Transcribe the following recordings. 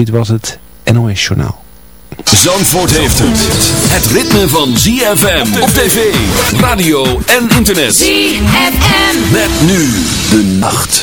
Dit was het NOS Journaal. Zandvoort heeft het. Het ritme van ZFM op tv, radio en internet. ZFM. Met nu de nacht.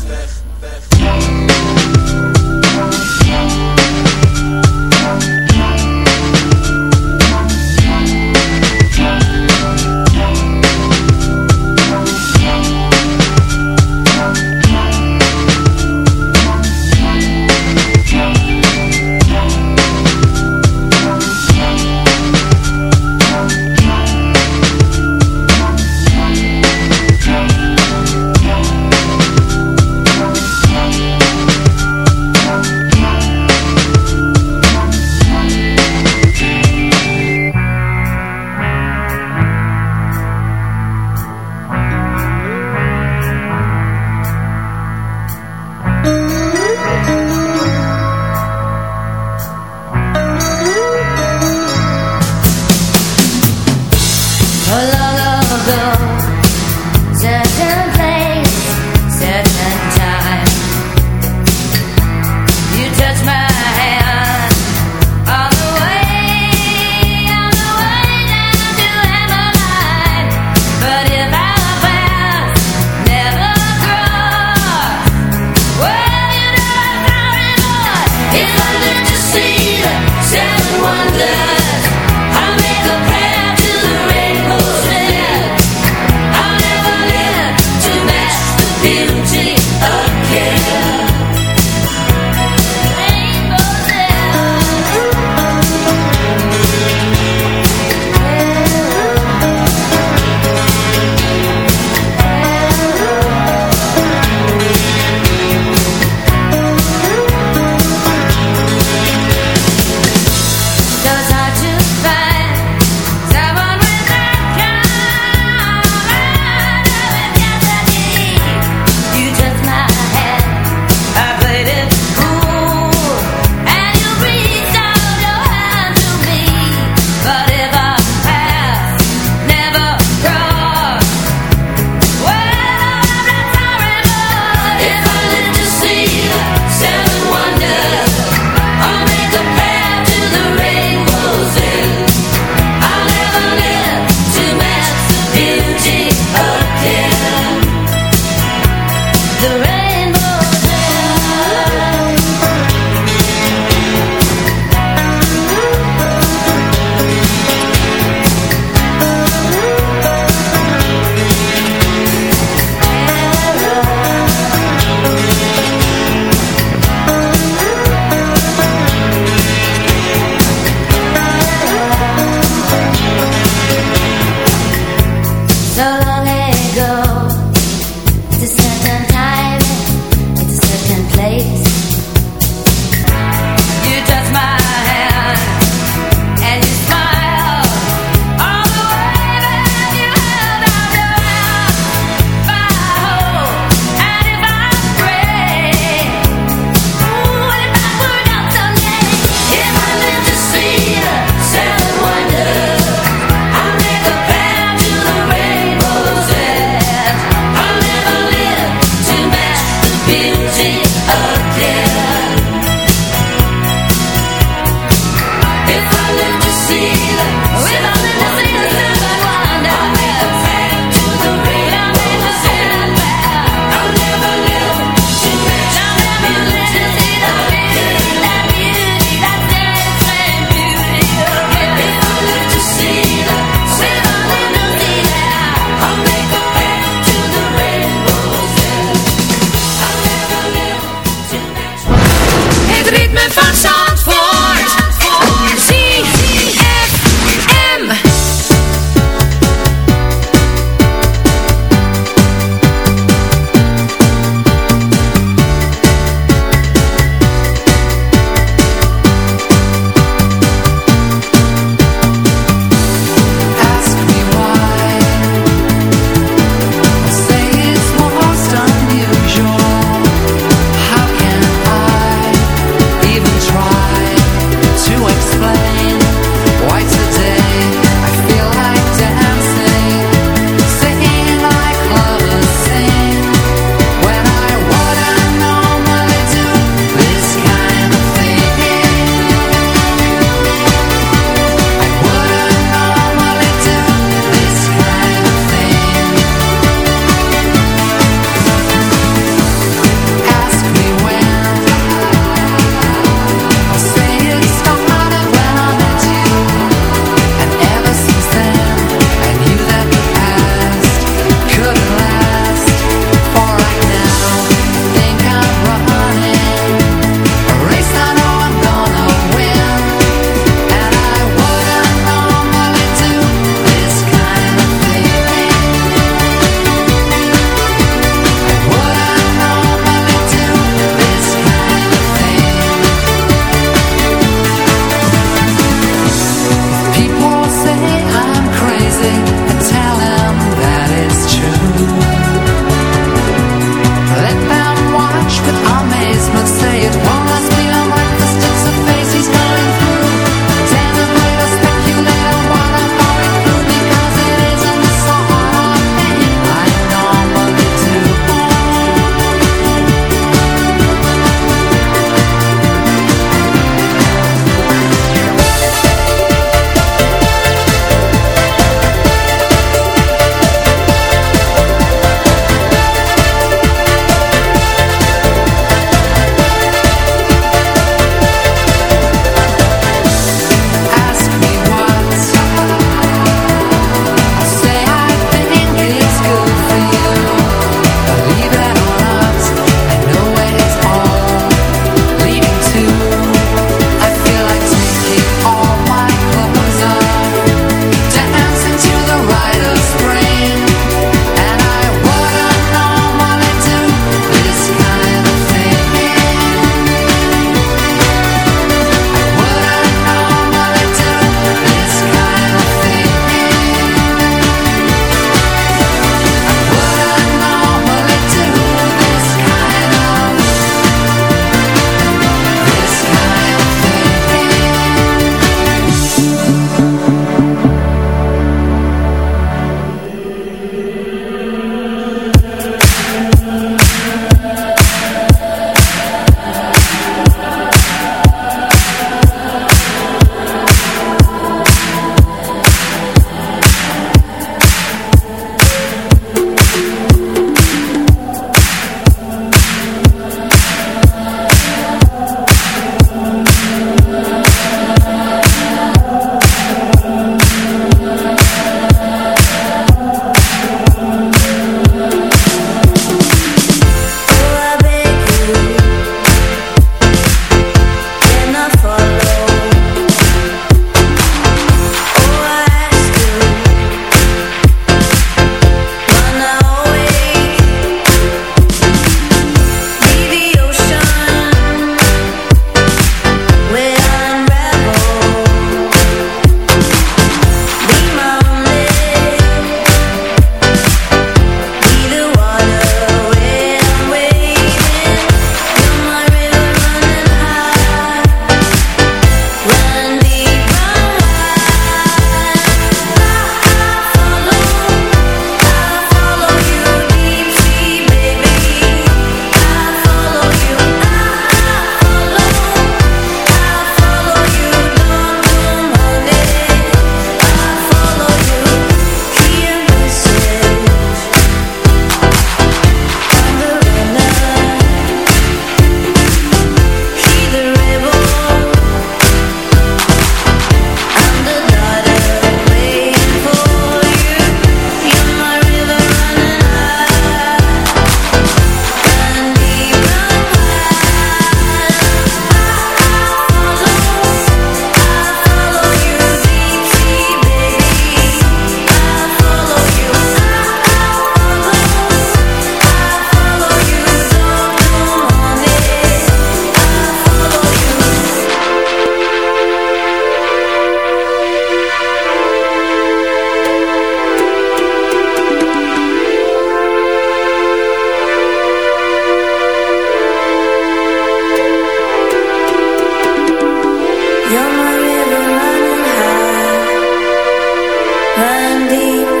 and deep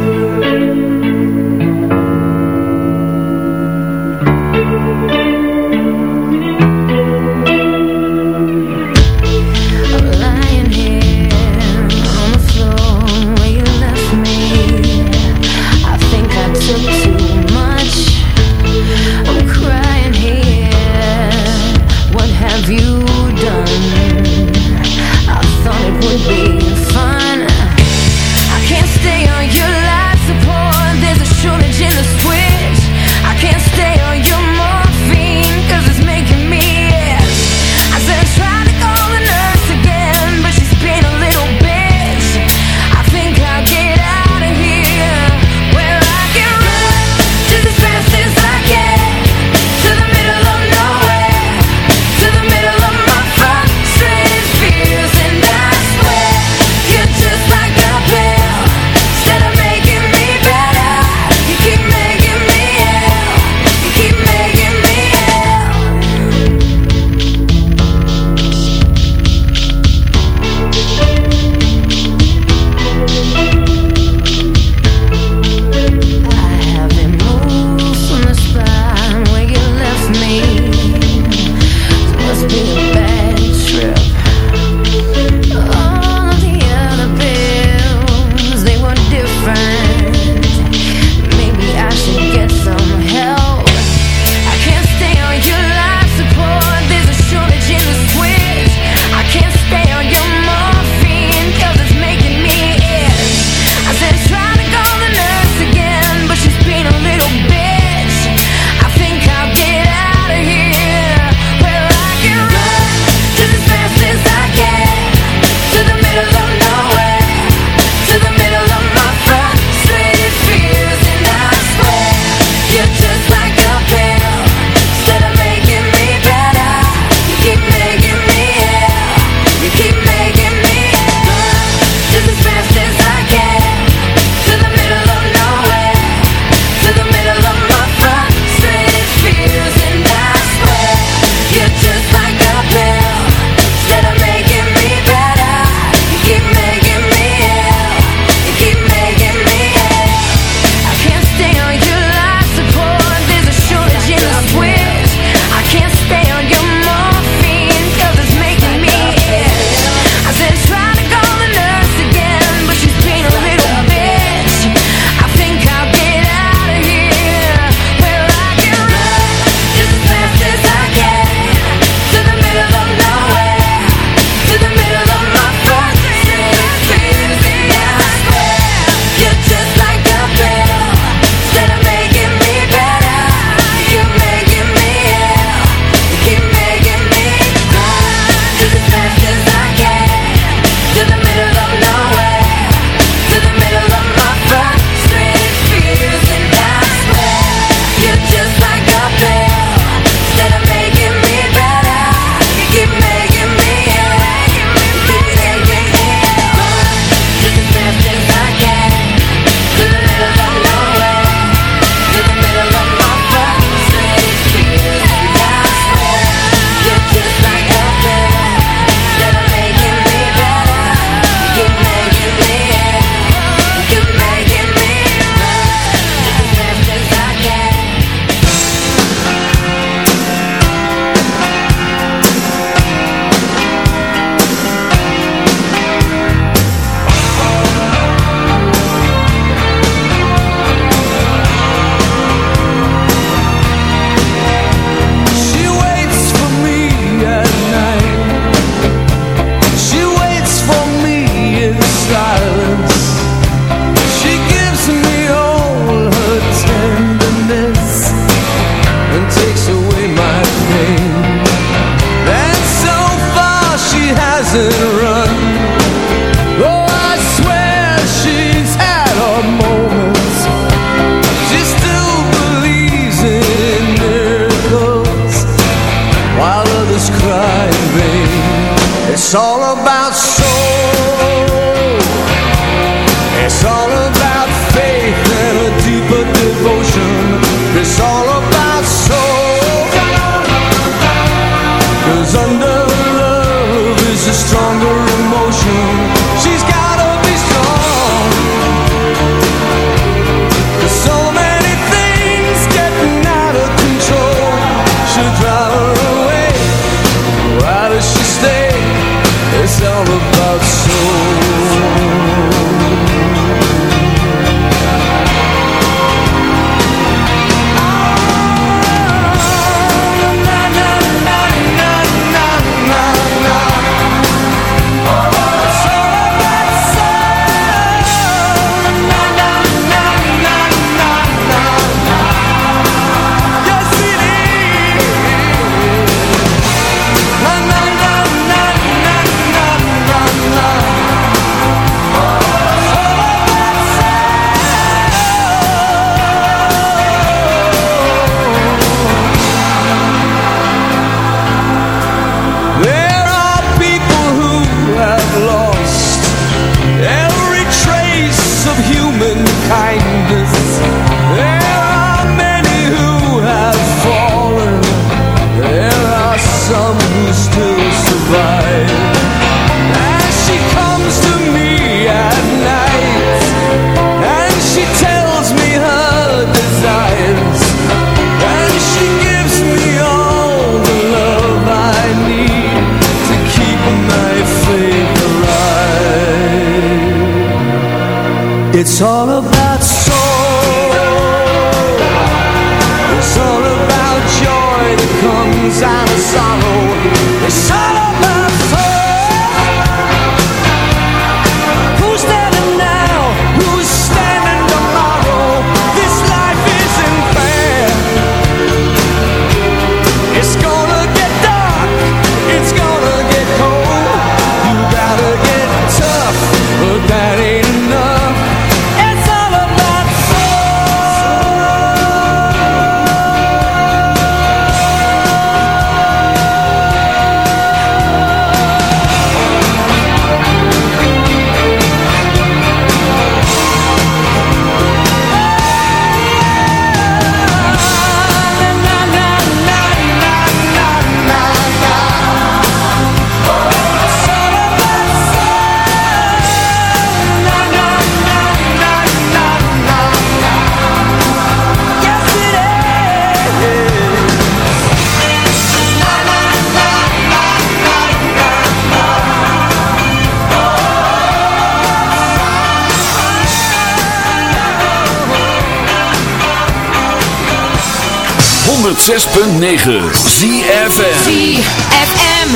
106.9 ZFM ZFM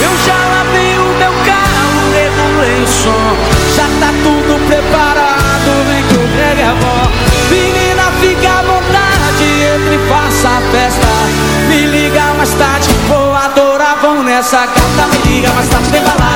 Eu já lavei o meu carro Regulei o som. Já tá tudo preparado Vem que eu pegue a vó Menina, fica à vontade Entre e faça a festa. Me liga mais tarde Vou adorar, vão nessa carta Me liga mais tarde, tem balada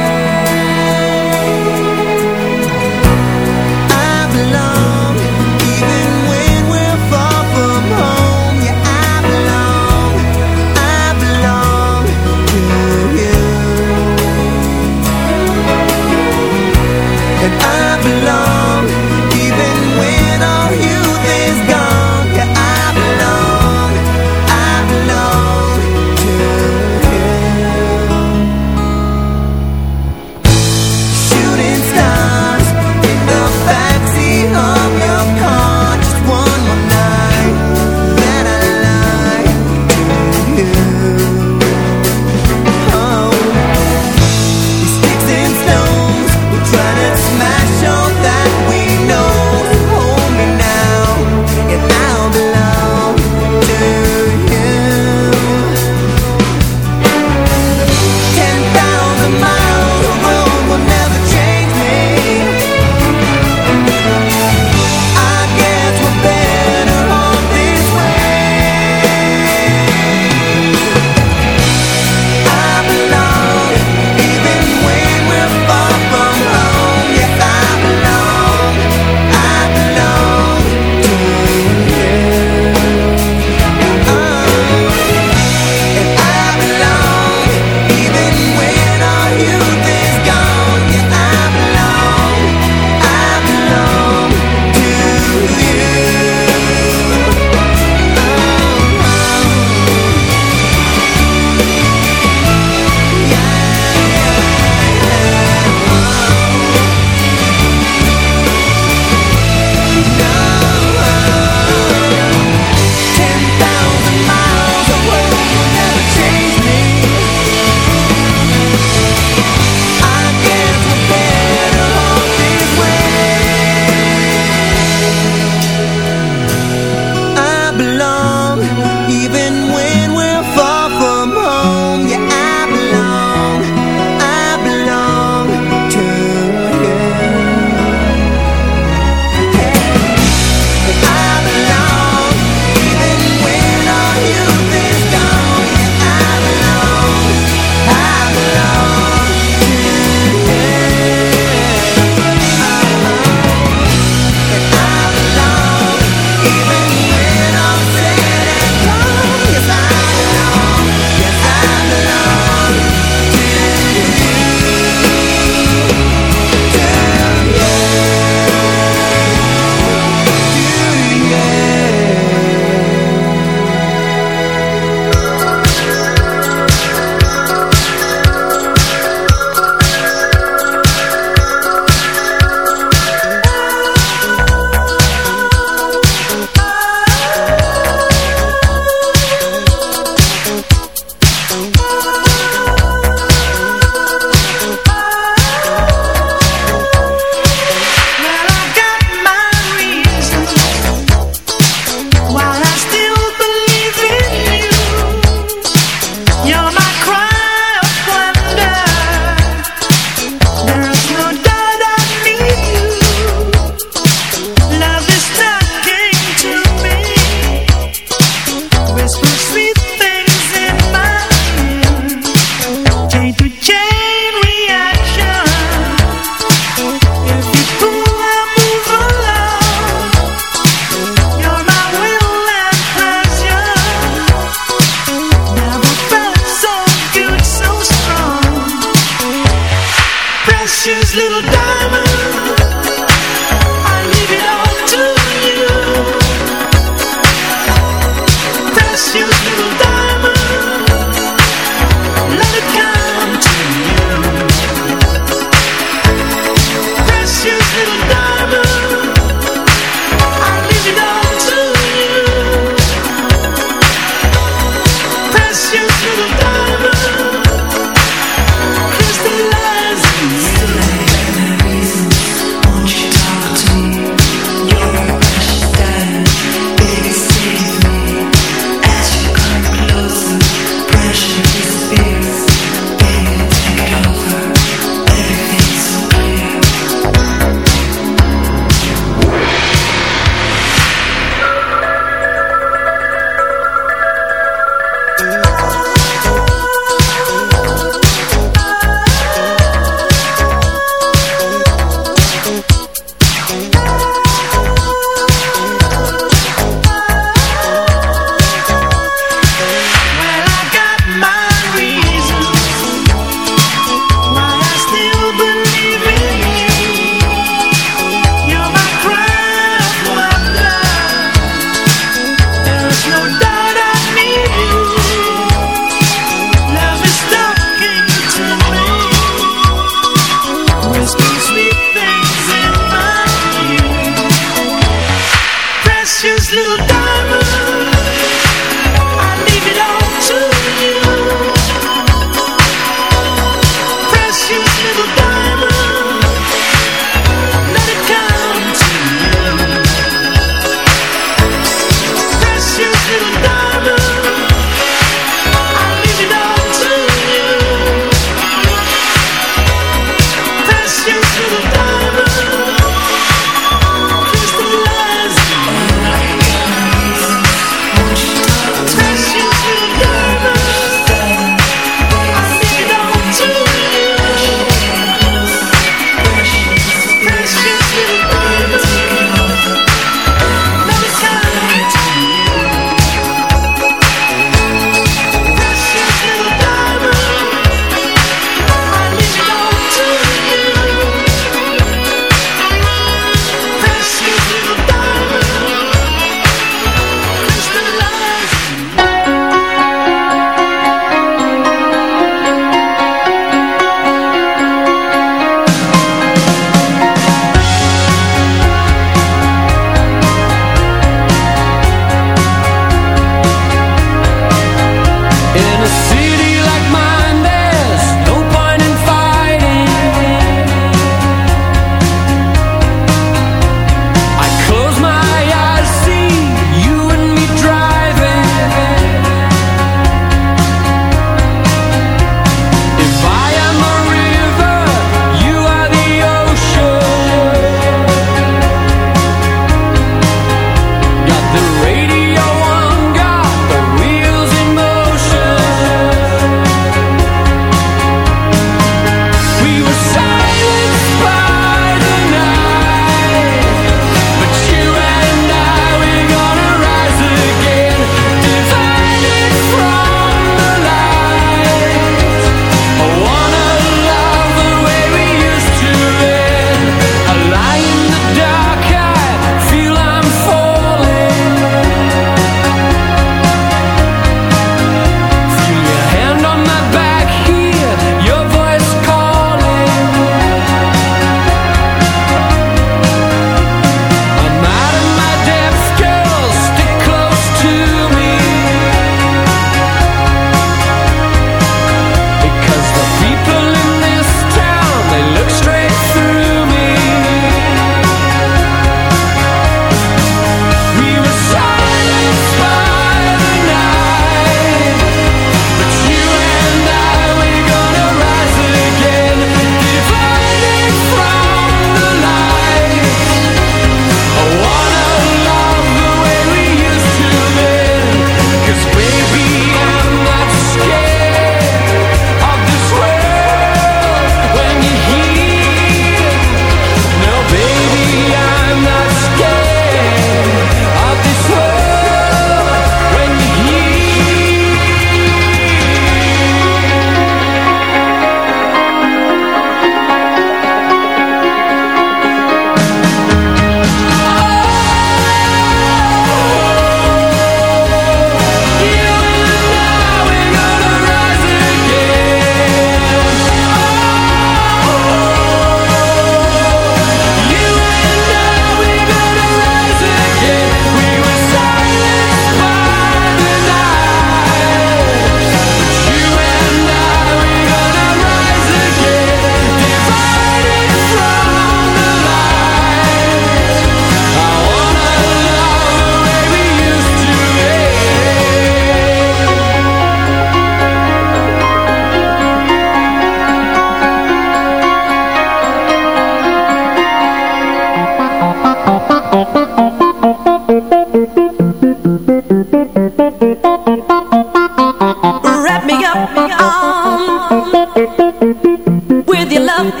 Wrap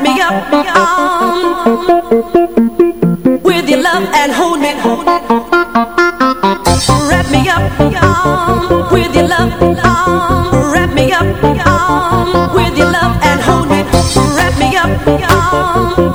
me up y'all With your love and hold me. Hold me Wrap me up y'all With your love. Wrap me up y'all With your love and hold me. Wrap me up y'all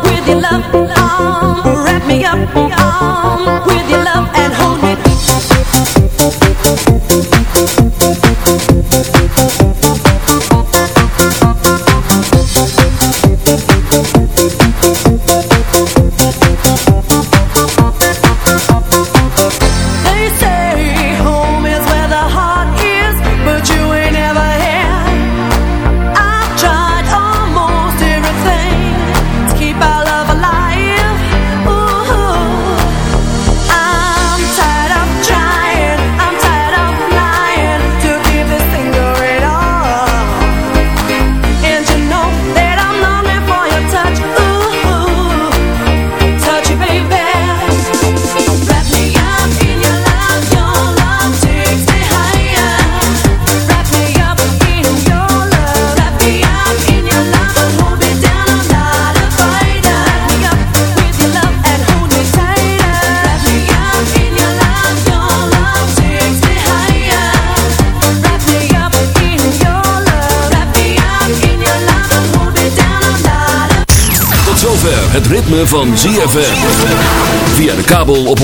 ritme van ZFM. Via de kabel op 104.5.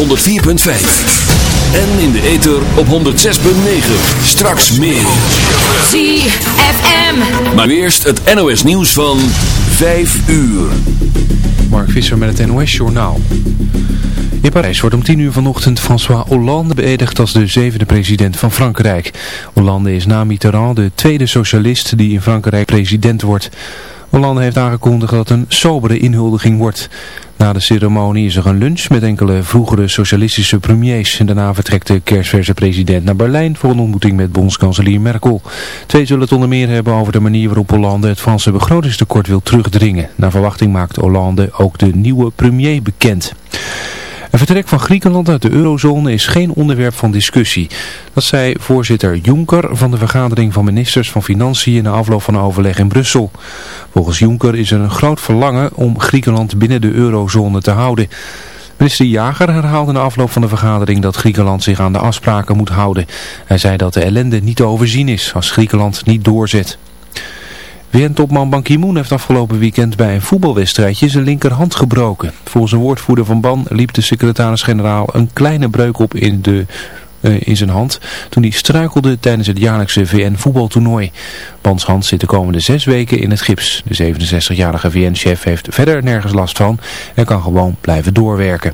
En in de ether op 106.9. Straks meer. ZFM. Maar eerst het NOS nieuws van 5 uur. Mark Visser met het NOS-journaal. In Parijs wordt om 10 uur vanochtend François Hollande beëdigd als de zevende president van Frankrijk. Hollande is na Mitterrand de tweede socialist die in Frankrijk president wordt. Hollande heeft aangekondigd dat het een sobere inhuldiging wordt. Na de ceremonie is er een lunch met enkele vroegere socialistische premiers. En daarna vertrekt de kerstverse president naar Berlijn voor een ontmoeting met bondskanselier Merkel. Twee zullen het onder meer hebben over de manier waarop Hollande het Franse begrotingstekort wil terugdringen. Naar verwachting maakt Hollande ook de nieuwe premier bekend. Een vertrek van Griekenland uit de eurozone is geen onderwerp van discussie. Dat zei voorzitter Juncker van de vergadering van ministers van Financiën na afloop van overleg in Brussel. Volgens Juncker is er een groot verlangen om Griekenland binnen de eurozone te houden. Minister Jager herhaalde na afloop van de vergadering dat Griekenland zich aan de afspraken moet houden. Hij zei dat de ellende niet te overzien is als Griekenland niet doorzet. VN-topman Ban Ki-moon heeft afgelopen weekend bij een voetbalwedstrijdje zijn linkerhand gebroken. Volgens een woordvoerder van Ban liep de secretaris-generaal een kleine breuk op in, de, eh, in zijn hand toen hij struikelde tijdens het jaarlijkse VN-voetbaltoernooi. Bans hand zit de komende zes weken in het gips. De 67-jarige VN-chef heeft verder nergens last van en kan gewoon blijven doorwerken.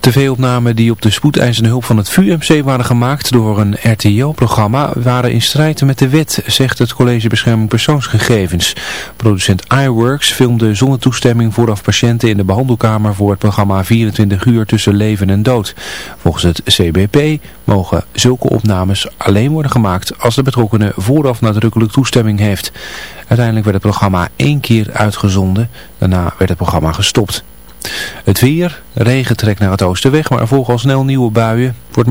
TV-opnamen die op de spoedeisende hulp van het VUMC waren gemaakt door een RTL-programma waren in strijd met de wet, zegt het College Bescherming Persoonsgegevens. Producent iWorks filmde zonder toestemming vooraf patiënten in de behandelkamer voor het programma 24 uur tussen leven en dood. Volgens het CBP mogen zulke opnames alleen worden gemaakt als de betrokkenen vooraf nadrukkelijk toestemming heeft. Uiteindelijk werd het programma één keer uitgezonden, daarna werd het programma gestopt. Het weer, regen trekt naar het oosten weg, maar er volgen al snel nieuwe buien. Wordt